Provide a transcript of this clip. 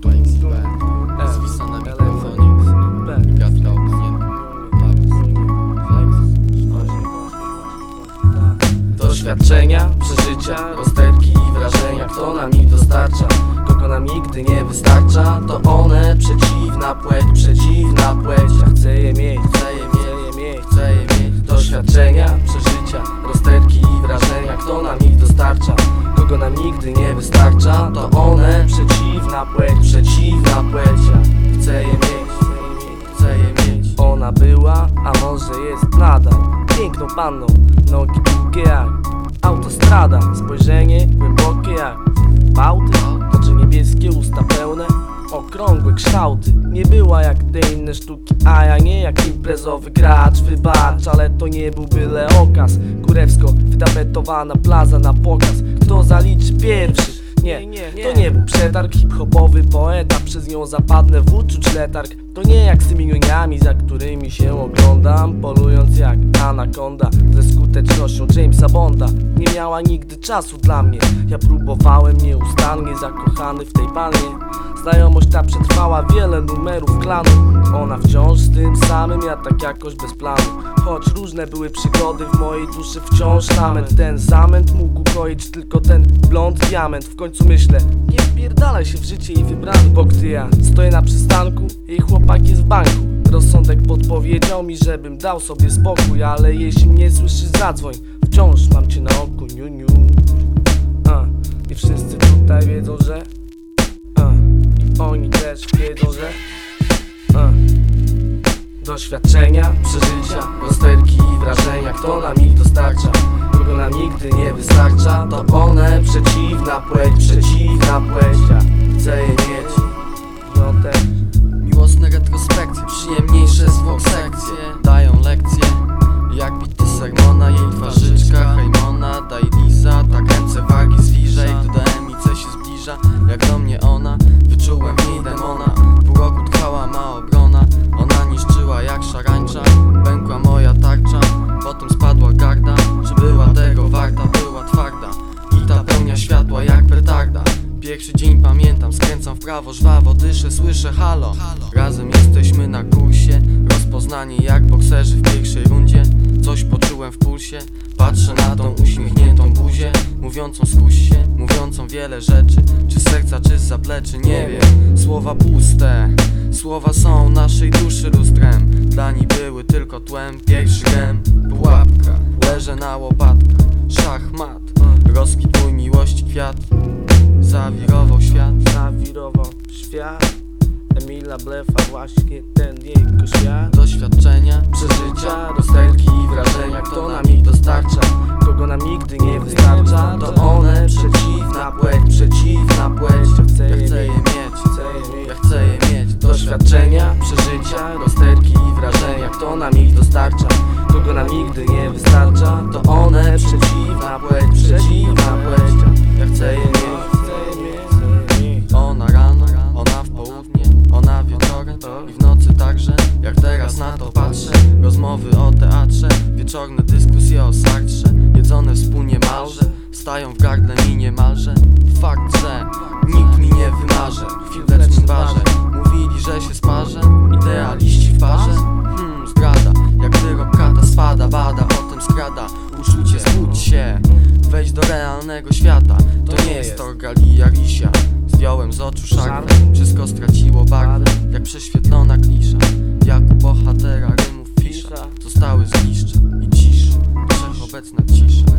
B2XB Zwisa na mikrofonie Gadka obsunięta Doświadczenia, przeżycia, rozterki i wrażenia Kto nam ich dostarcza, kogo nam nigdy nie wystarcza? To one, przeciwna płeć, przeciwna płeć. Ja chcę je mieć, chcę je mieć, mieć, chcę je mieć. Doświadczenia, przeżycia, rozterki i wrażenia Kto nam ich dostarcza, kogo nam nigdy nie wystarcza? To Była, a może jest nadal Piękną panną, nogi długie jak autostrada. Spojrzenie głębokie jak bałty Oczy niebieskie, usta pełne Okrągłe kształty. Nie była jak te inne sztuki A ja nie jak imprezowy gracz. Wybacz, ale to nie był byle okaz. Kurewsko, wydabetowana plaza na pokaz. Kto zaliczy pierwszy? Nie, to nie. był przetarg hip-hopowy poeta Przez nią zapadnę w uczuć letarg. To nie jak z tymi nioniami, za którymi się oglądam Polując jak anakonda Ze skutecznością Jamesa Bonda. Nie miała nigdy czasu dla mnie. Ja próbowałem nieustannie zakochany w tej pannie Znajomość ta przetrwała wiele numerów klanu. Ona wciąż z tym samym, ja tak jakoś bez planu. Choć różne były przygody w mojej duszy wciąż lament Ten zamęt mógł koić tylko ten blond diament. W końcu myślę, nie wpierdalaj się w życie i wybrany Bo gdy ja stoję na przystanku, jej chłopak jest w banku. Rozsądek podpowiedział mi, żebym dał sobie spokój Ale jeśli mnie słyszysz zadzwoń, wciąż mam cię na oku, niu niu. A, I wszyscy tutaj wiedzą, że a, I oni też wiedzą, że a, Doświadczenia, przeżycia, rozterki i wrażenia Kto nam ich dostarcza, nam nigdy nie wystarcza To one, przeciwna płeć, przeciwna płeć jak petarda Pierwszy dzień pamiętam, skręcam w prawo, żwawo dyszę, słyszę halo. Razem jesteśmy na kursie, rozpoznanie jak bokserzy w pierwszej rundzie. Coś poczułem w pulsie, patrzę na tą uśmiechniętą buzię Mówiącą skuś się, mówiącą wiele rzeczy. Czy z serca, czy z zapleczy, nie wiem. Słowa puste, słowa są naszej duszy lustrem. Dla niej były tylko tłem, pierwszy gem, pułapka Leżę na łopatkach, szachmat Rozkwit miłości kwiat Zawirował świat Zawirował świat. Emila Blefa właśnie ten jego świat. Doświadczenia Przeżycia, rozterki i wrażenia Kto nam ich dostarcza, kogo nam nigdy nie wystarcza To one, przeciwna płeć, przeciwna płeć. Ja chcę je mieć. Ja chcę je mieć. Doświadczenia, przeżycia, rozterki i wrażenia Kto nam ich dostarcza, kogo nam nigdy nie wystarcza To one, przeciwna także Jak teraz na to patrzę. Rozmowy o teatrze Wieczorne dyskusje o sartrze Jedzone wspólnie malże Stają w gardle mi niemalże. Fakt, że nikt mi nie wymarzy W chwilecznym barze. Mówili, że się sparzę Idealiści w parze. Hmm, zdrada Jak wyrok kata spada, bada Potem skrada. Uczucie, zbudź się Wejdź do realnego świata prześwietlona klisza Jak u bohatera rymów fisza. Zostały zgliszcza i cisz Wszechobecna cisza